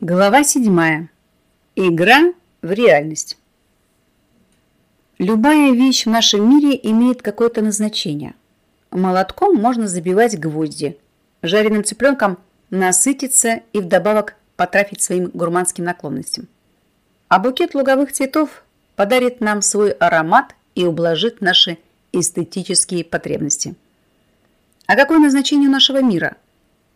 Глава седьмая. Игра в реальность. Любая вещь в нашем мире имеет какое-то назначение. Молотком можно забивать гвозди, жареным цыпленком насытиться и вдобавок потрафить своим гурманским наклонностям. А букет луговых цветов подарит нам свой аромат и ублажит наши эстетические потребности. А какое назначение нашего мира?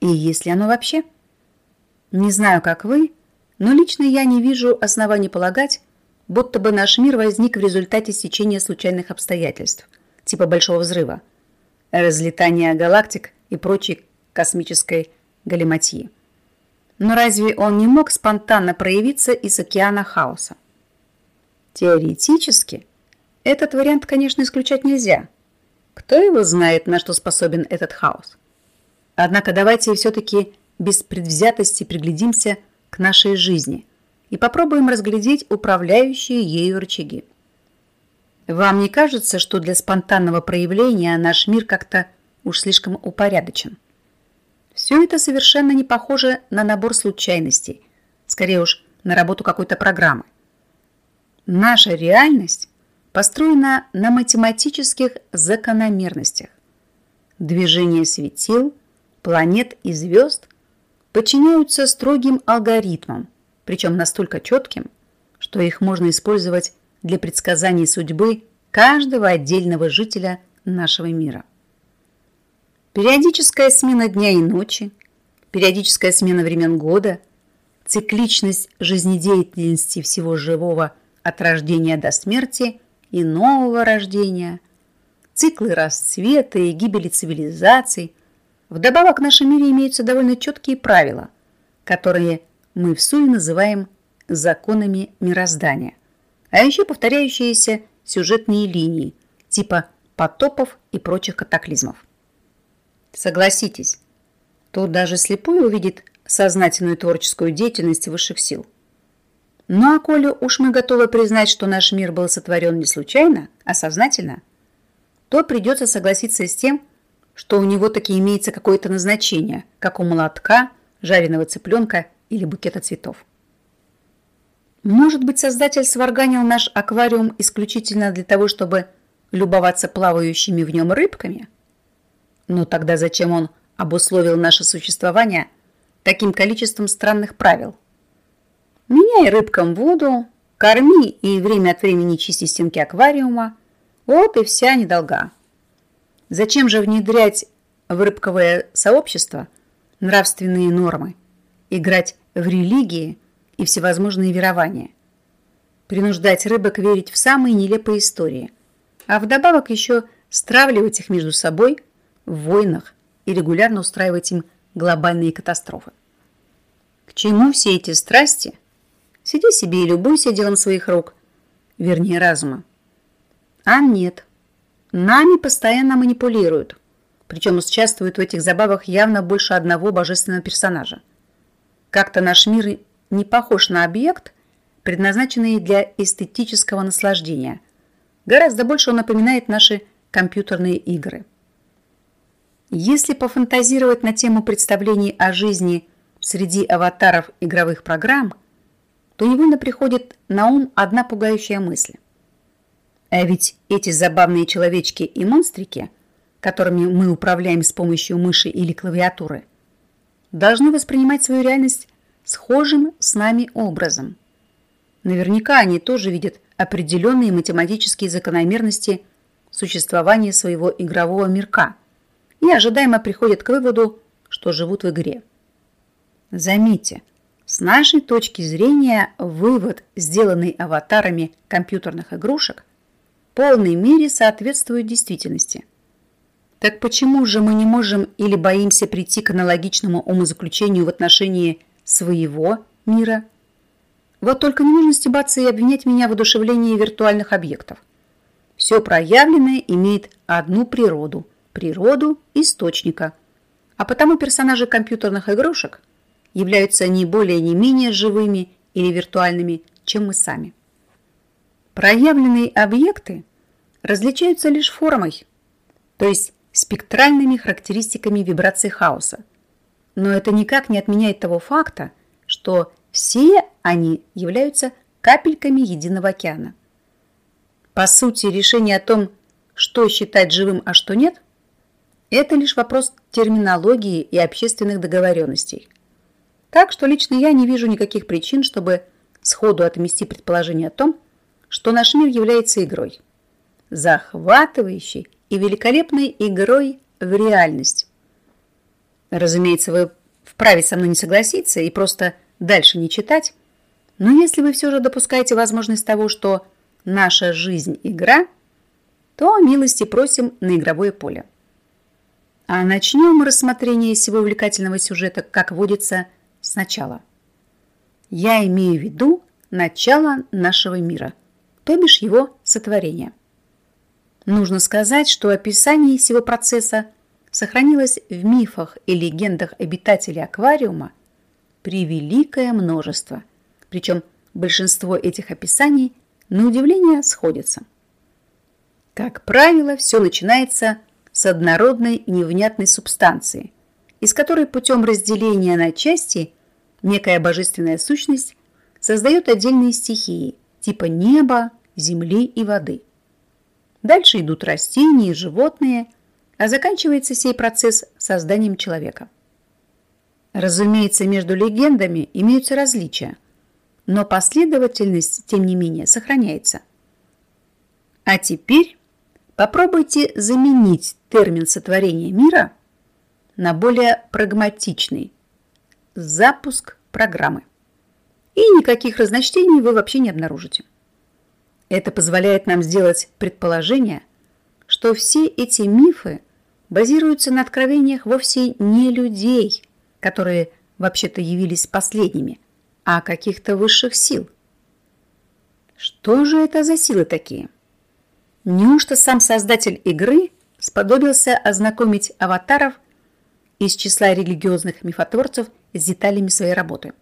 И есть ли оно вообще? Не знаю, как вы, но лично я не вижу оснований полагать, будто бы наш мир возник в результате стечения случайных обстоятельств, типа Большого взрыва, разлетания галактик и прочей космической галиматьи. Но разве он не мог спонтанно проявиться из океана хаоса? Теоретически, этот вариант, конечно, исключать нельзя. Кто его знает, на что способен этот хаос? Однако давайте все-таки без предвзятости приглядимся к нашей жизни и попробуем разглядеть управляющие ею рычаги. Вам не кажется, что для спонтанного проявления наш мир как-то уж слишком упорядочен? Все это совершенно не похоже на набор случайностей, скорее уж на работу какой-то программы. Наша реальность построена на математических закономерностях. Движение светил, планет и звезд подчиняются строгим алгоритмам, причем настолько четким, что их можно использовать для предсказаний судьбы каждого отдельного жителя нашего мира. Периодическая смена дня и ночи, периодическая смена времен года, цикличность жизнедеятельности всего живого от рождения до смерти и нового рождения, циклы расцвета и гибели цивилизаций, Вдобавок в нашем мире имеются довольно четкие правила, которые мы в суе называем законами мироздания, а еще повторяющиеся сюжетные линии типа потопов и прочих катаклизмов. Согласитесь, тут даже слепой увидит сознательную творческую деятельность высших сил. Ну а коли уж мы готовы признать, что наш мир был сотворен не случайно, а сознательно, то придется согласиться с тем, что у него таки имеется какое-то назначение, как у молотка, жареного цыпленка или букета цветов. Может быть, создатель сварганил наш аквариум исключительно для того, чтобы любоваться плавающими в нем рыбками? Но тогда зачем он обусловил наше существование таким количеством странных правил? Меняй рыбкам воду, корми и время от времени чисти стенки аквариума. Вот и вся недолга. Зачем же внедрять в рыбковое сообщество нравственные нормы, играть в религии и всевозможные верования, принуждать рыбок верить в самые нелепые истории, а вдобавок еще стравливать их между собой в войнах и регулярно устраивать им глобальные катастрофы. К чему все эти страсти? Сиди себе и любуйся делом своих рук, вернее разума. А нет – Нами постоянно манипулируют, причем участвуют в этих забавах явно больше одного божественного персонажа. Как-то наш мир не похож на объект, предназначенный для эстетического наслаждения. Гораздо больше он напоминает наши компьютерные игры. Если пофантазировать на тему представлений о жизни среди аватаров игровых программ, то невольно приходит на ум одна пугающая мысль. А ведь эти забавные человечки и монстрики, которыми мы управляем с помощью мыши или клавиатуры, должны воспринимать свою реальность схожим с нами образом. Наверняка они тоже видят определенные математические закономерности существования своего игрового мирка и ожидаемо приходят к выводу, что живут в игре. Заметьте, с нашей точки зрения вывод, сделанный аватарами компьютерных игрушек, полной мере соответствует действительности. Так почему же мы не можем или боимся прийти к аналогичному умозаключению в отношении своего мира? Вот только не нужно стебаться и обвинять меня в одушевлении виртуальных объектов. Все проявленное имеет одну природу – природу источника. А потому персонажи компьютерных игрушек являются не более не менее живыми или виртуальными, чем мы сами. Проявленные объекты различаются лишь формой, то есть спектральными характеристиками вибрации хаоса. Но это никак не отменяет того факта, что Все они являются капельками единого океана. По сути, решение о том, что считать живым, а что нет, это лишь вопрос терминологии и общественных договоренностей. Так что лично я не вижу никаких причин, чтобы сходу отмести предположение о том, что наш мир является игрой. Захватывающей и великолепной игрой в реальность. Разумеется, вы вправе со мной не согласиться и просто дальше не читать, но если вы все же допускаете возможность того, что наша жизнь – игра, то милости просим на игровое поле. А начнем рассмотрение всего увлекательного сюжета, как водится, сначала. Я имею в виду начало нашего мира, то бишь его сотворения. Нужно сказать, что описание всего процесса сохранилось в мифах и легендах обитателей аквариума превеликое множество, причем большинство этих описаний на удивление сходятся. Как правило, все начинается с однородной невнятной субстанции, из которой путем разделения на части некая божественная сущность создает отдельные стихии типа неба, земли и воды. Дальше идут растения и животные, а заканчивается сей процесс созданием человека. Разумеется, между легендами имеются различия, но последовательность, тем не менее, сохраняется. А теперь попробуйте заменить термин сотворения мира на более прагматичный – запуск программы. И никаких разночтений вы вообще не обнаружите. Это позволяет нам сделать предположение, что все эти мифы базируются на откровениях вовсе не людей, которые вообще-то явились последними, а каких-то высших сил. Что же это за силы такие? Неужто сам создатель игры сподобился ознакомить аватаров из числа религиозных мифотворцев с деталями своей работы?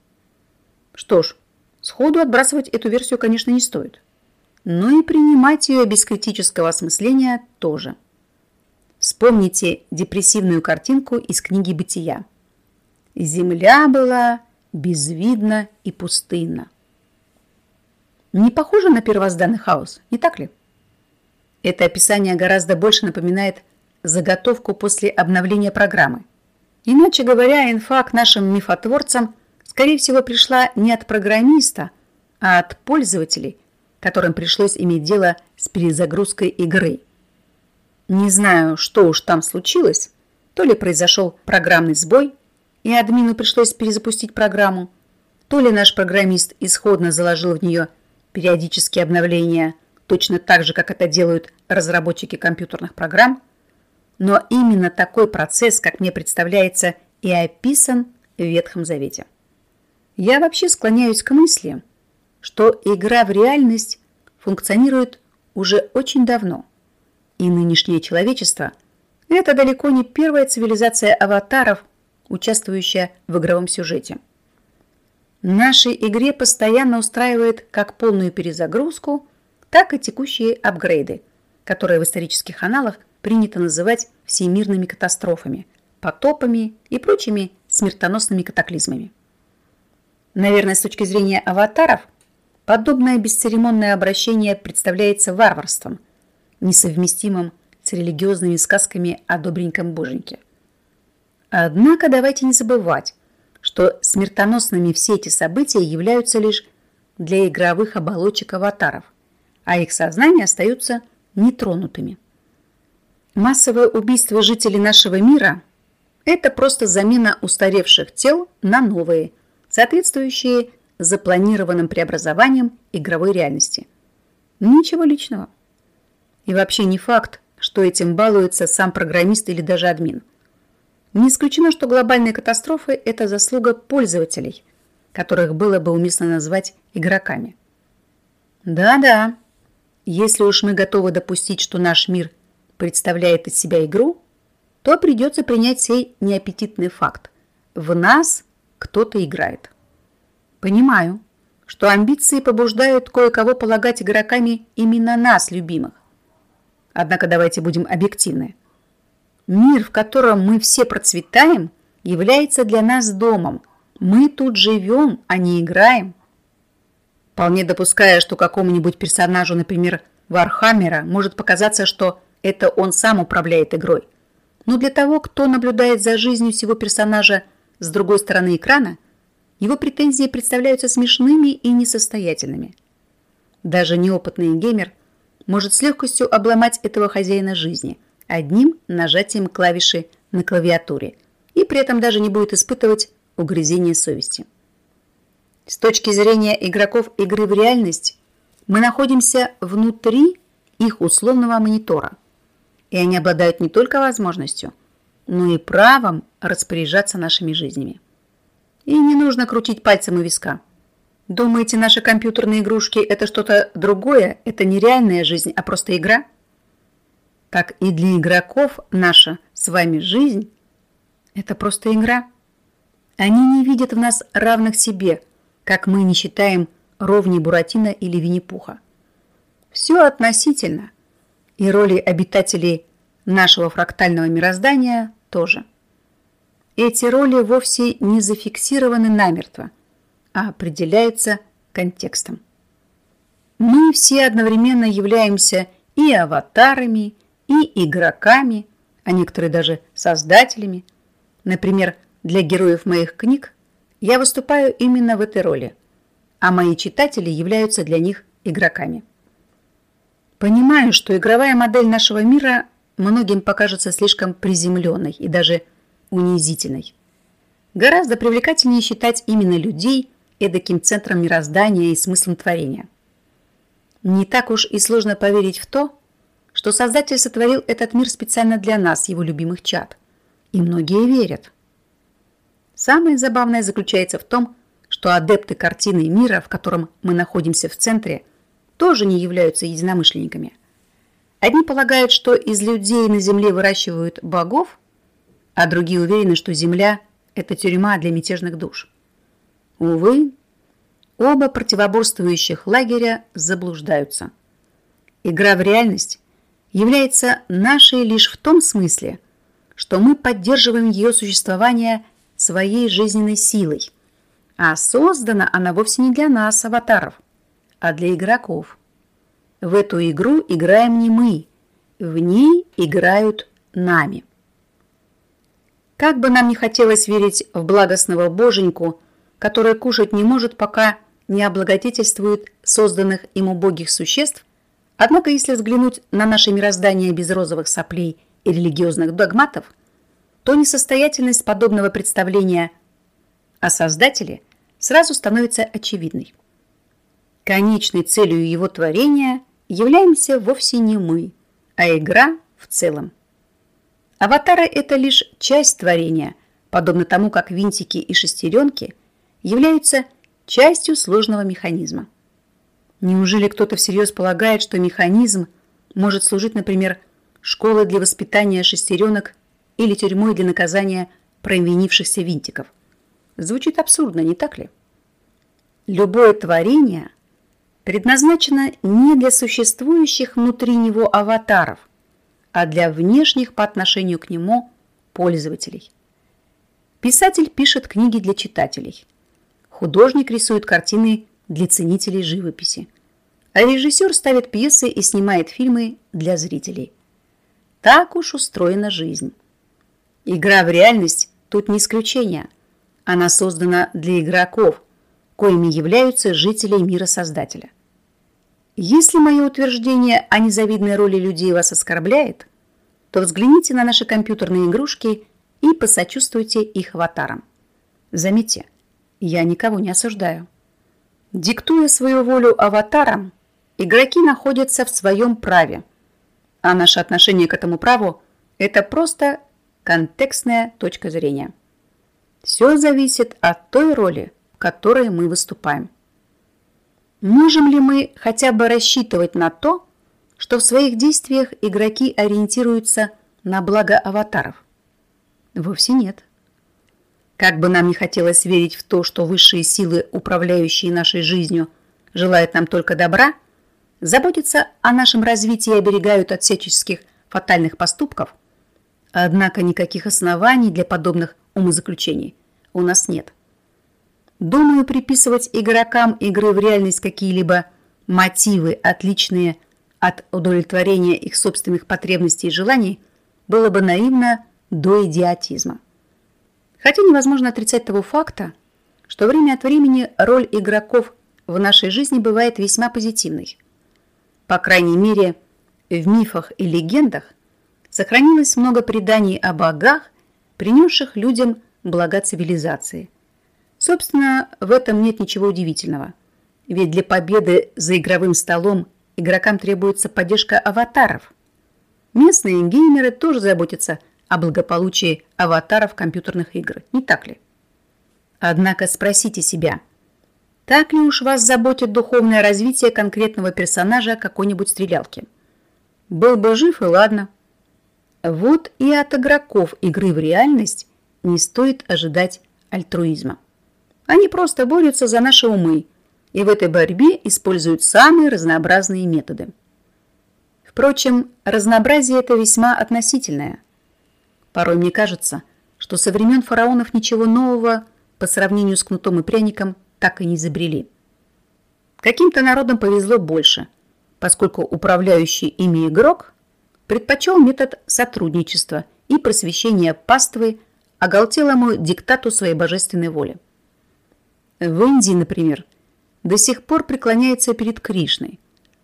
Что ж, сходу отбрасывать эту версию, конечно, не стоит. Но и принимать ее без критического осмысления тоже. Вспомните депрессивную картинку из книги «Бытия». Земля была безвидна и пустынна. Не похоже на первозданный хаос, не так ли? Это описание гораздо больше напоминает заготовку после обновления программы. Иначе говоря, инфа к нашим мифотворцам, скорее всего, пришла не от программиста, а от пользователей, которым пришлось иметь дело с перезагрузкой игры. Не знаю, что уж там случилось, то ли произошел программный сбой, и админу пришлось перезапустить программу, то ли наш программист исходно заложил в нее периодические обновления – точно так же, как это делают разработчики компьютерных программ, но именно такой процесс, как мне представляется, и описан в Ветхом Завете. Я вообще склоняюсь к мысли, что игра в реальность функционирует уже очень давно, и нынешнее человечество – это далеко не первая цивилизация аватаров, участвующая в игровом сюжете. Нашей игре постоянно устраивает как полную перезагрузку – так и текущие апгрейды, которые в исторических аналах принято называть всемирными катастрофами, потопами и прочими смертоносными катаклизмами. Наверное, с точки зрения аватаров, подобное бесцеремонное обращение представляется варварством, несовместимым с религиозными сказками о добреньком боженьке. Однако давайте не забывать, что смертоносными все эти события являются лишь для игровых оболочек аватаров – а их сознания остаются нетронутыми. Массовое убийство жителей нашего мира – это просто замена устаревших тел на новые, соответствующие запланированным преобразованием игровой реальности. Ничего личного. И вообще не факт, что этим балуется сам программист или даже админ. Не исключено, что глобальные катастрофы – это заслуга пользователей, которых было бы уместно назвать игроками. Да-да, если уж мы готовы допустить, что наш мир представляет из себя игру, то придется принять сей неаппетитный факт. В нас кто-то играет. Понимаю, что амбиции побуждают кое-кого полагать игроками именно нас, любимых. Однако давайте будем объективны. Мир, в котором мы все процветаем, является для нас домом, Мы тут живем, а не играем. Вполне допуская, что какому-нибудь персонажу, например, Вархаммера, может показаться, что это он сам управляет игрой. Но для того, кто наблюдает за жизнью всего персонажа с другой стороны экрана, его претензии представляются смешными и несостоятельными. Даже неопытный геймер может с легкостью обломать этого хозяина жизни одним нажатием клавиши на клавиатуре и при этом даже не будет испытывать угрызение совести. С точки зрения игроков игры в реальность, мы находимся внутри их условного монитора, и они обладают не только возможностью, но и правом распоряжаться нашими жизнями. И не нужно крутить пальцем у виска. Думаете, наши компьютерные игрушки – это что-то другое? Это не реальная жизнь, а просто игра? Так и для игроков наша с вами жизнь – это просто игра. Они не видят в нас равных себе, как мы не считаем ровней Буратино или Винни-Пуха. Все относительно, и роли обитателей нашего фрактального мироздания тоже. Эти роли вовсе не зафиксированы намертво, а определяются контекстом. Мы все одновременно являемся и аватарами, и игроками, а некоторые даже создателями. Например, для героев моих книг я выступаю именно в этой роли, а мои читатели являются для них игроками. Понимаю, что игровая модель нашего мира многим покажется слишком приземленной и даже унизительной. Гораздо привлекательнее считать именно людей эдаким центром мироздания и смыслом творения. Не так уж и сложно поверить в то, что Создатель сотворил этот мир специально для нас, его любимых чад. И многие верят. Самое забавное заключается в том, что адепты картины мира, в котором мы находимся в центре, тоже не являются единомышленниками. Одни полагают, что из людей на земле выращивают богов, а другие уверены, что земля – это тюрьма для мятежных душ. Увы, оба противоборствующих лагеря заблуждаются. Игра в реальность является нашей лишь в том смысле, что мы поддерживаем ее существование своей жизненной силой, а создана она вовсе не для нас, аватаров, а для игроков. В эту игру играем не мы, в ней играют нами. Как бы нам не хотелось верить в благостного боженьку, который кушать не может, пока не облагодетельствует созданных им убогих существ, однако если взглянуть на наше мироздание без розовых соплей и религиозных догматов, то несостоятельность подобного представления о Создателе сразу становится очевидной. Конечной целью его творения являемся вовсе не мы, а игра в целом. Аватары – это лишь часть творения, подобно тому, как винтики и шестеренки являются частью сложного механизма. Неужели кто-то всерьез полагает, что механизм может служить, например, школой для воспитания шестеренок или тюрьмой для наказания провинившихся винтиков? Звучит абсурдно, не так ли? Любое творение предназначено не для существующих внутри него аватаров, а для внешних по отношению к нему пользователей. Писатель пишет книги для читателей. Художник рисует картины для ценителей живописи. А режиссер ставит пьесы и снимает фильмы для зрителей. Так уж устроена жизнь. Игра в реальность тут не исключение. Она создана для игроков, коими являются жители мира Создателя. Если мое утверждение о незавидной роли людей вас оскорбляет, то взгляните на наши компьютерные игрушки и посочувствуйте их аватарам. Заметьте, я никого не осуждаю. Диктуя свою волю аватарам, игроки находятся в своем праве, а наше отношение к этому праву – это просто контекстная точка зрения. Все зависит от той роли, в которой мы выступаем. Можем ли мы хотя бы рассчитывать на то, что в своих действиях игроки ориентируются на благо аватаров? Вовсе нет. Как бы нам не хотелось верить в то, что высшие силы, управляющие нашей жизнью, желают нам только добра, заботятся о нашем развитии и оберегают от всяческих фатальных поступков, однако никаких оснований для подобных умозаключений у нас нет. Думаю, приписывать игрокам игры в реальность какие-либо мотивы, отличные от удовлетворения их собственных потребностей и желаний, было бы наивно до идиотизма. Хотя невозможно отрицать того факта, что время от времени роль игроков в нашей жизни бывает весьма позитивной. По крайней мере, в мифах и легендах сохранилось много преданий о богах, принесших людям блага цивилизации. Собственно, в этом нет ничего удивительного. Ведь для победы за игровым столом игрокам требуется поддержка аватаров. Местные геймеры тоже заботятся о благополучии аватаров компьютерных игр, не так ли? Однако спросите себя, так ли уж вас заботит духовное развитие конкретного персонажа какой-нибудь стрелялки? Был бы жив и ладно. Вот и от игроков игры в реальность не стоит ожидать альтруизма. Они просто борются за наши умы и в этой борьбе используют самые разнообразные методы. Впрочем, разнообразие это весьма относительное. Порой мне кажется, что со времен фараонов ничего нового по сравнению с кнутом и пряником так и не изобрели. Каким-то народам повезло больше, поскольку управляющий ими игрок предпочел метод сотрудничества и просвещения паствы оголтелому диктату своей божественной воли. В Индии, например, до сих пор преклоняется перед Кришной,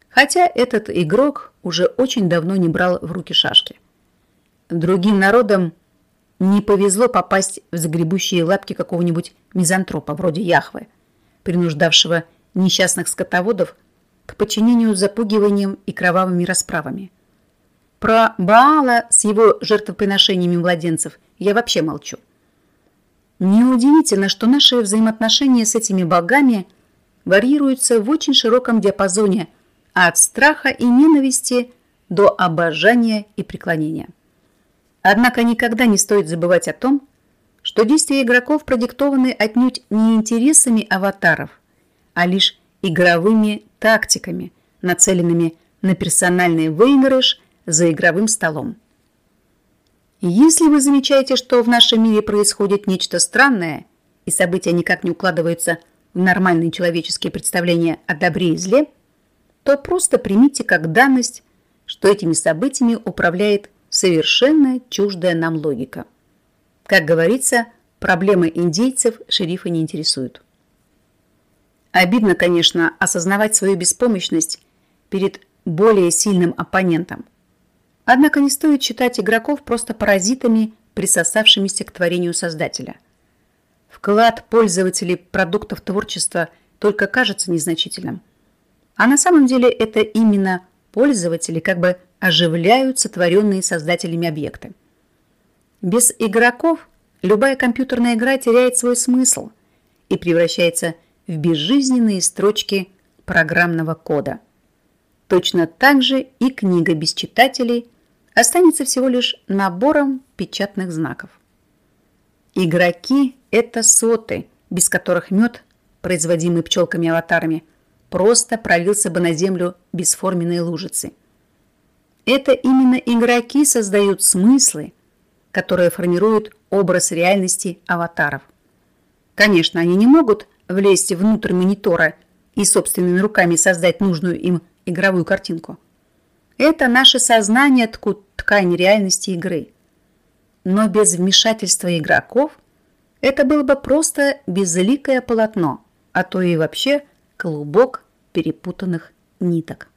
хотя этот игрок уже очень давно не брал в руки шашки. Другим народам не повезло попасть в загребущие лапки какого-нибудь мизантропа, вроде Яхвы, принуждавшего несчастных скотоводов к подчинению запугиванием и кровавыми расправами. Про Баала с его жертвоприношениями младенцев я вообще молчу. Неудивительно, что наши взаимоотношения с этими богами варьируются в очень широком диапазоне от страха и ненависти до обожания и преклонения. Однако никогда не стоит забывать о том, что действия игроков продиктованы отнюдь не интересами аватаров, а лишь игровыми тактиками, нацеленными на персональный выигрыш за игровым столом. Если вы замечаете, что в нашем мире происходит нечто странное, и события никак не укладываются в нормальные человеческие представления о добре и зле, то просто примите как данность, что этими событиями управляет совершенно чуждая нам логика. Как говорится, проблемы индейцев шерифа не интересуют. Обидно, конечно, осознавать свою беспомощность перед более сильным оппонентом. Однако не стоит считать игроков просто паразитами, присосавшимися к творению Создателя. Вклад пользователей продуктов творчества только кажется незначительным. А на самом деле это именно пользователи как бы оживляют сотворенные создателями объекты. Без игроков любая компьютерная игра теряет свой смысл и превращается в безжизненные строчки программного кода. Точно так же и книга без читателей останется всего лишь набором печатных знаков. Игроки – это соты, без которых мед, производимый пчелками-аватарами, просто пролился бы на землю бесформенные лужицы. Это именно игроки создают смыслы, которые формируют образ реальности аватаров. Конечно, они не могут влезть внутрь монитора и собственными руками создать нужную им игровую картинку. Это наше сознание ткут ткань реальности игры. Но без вмешательства игроков это было бы просто безликое полотно, а то и вообще клубок перепутанных ниток.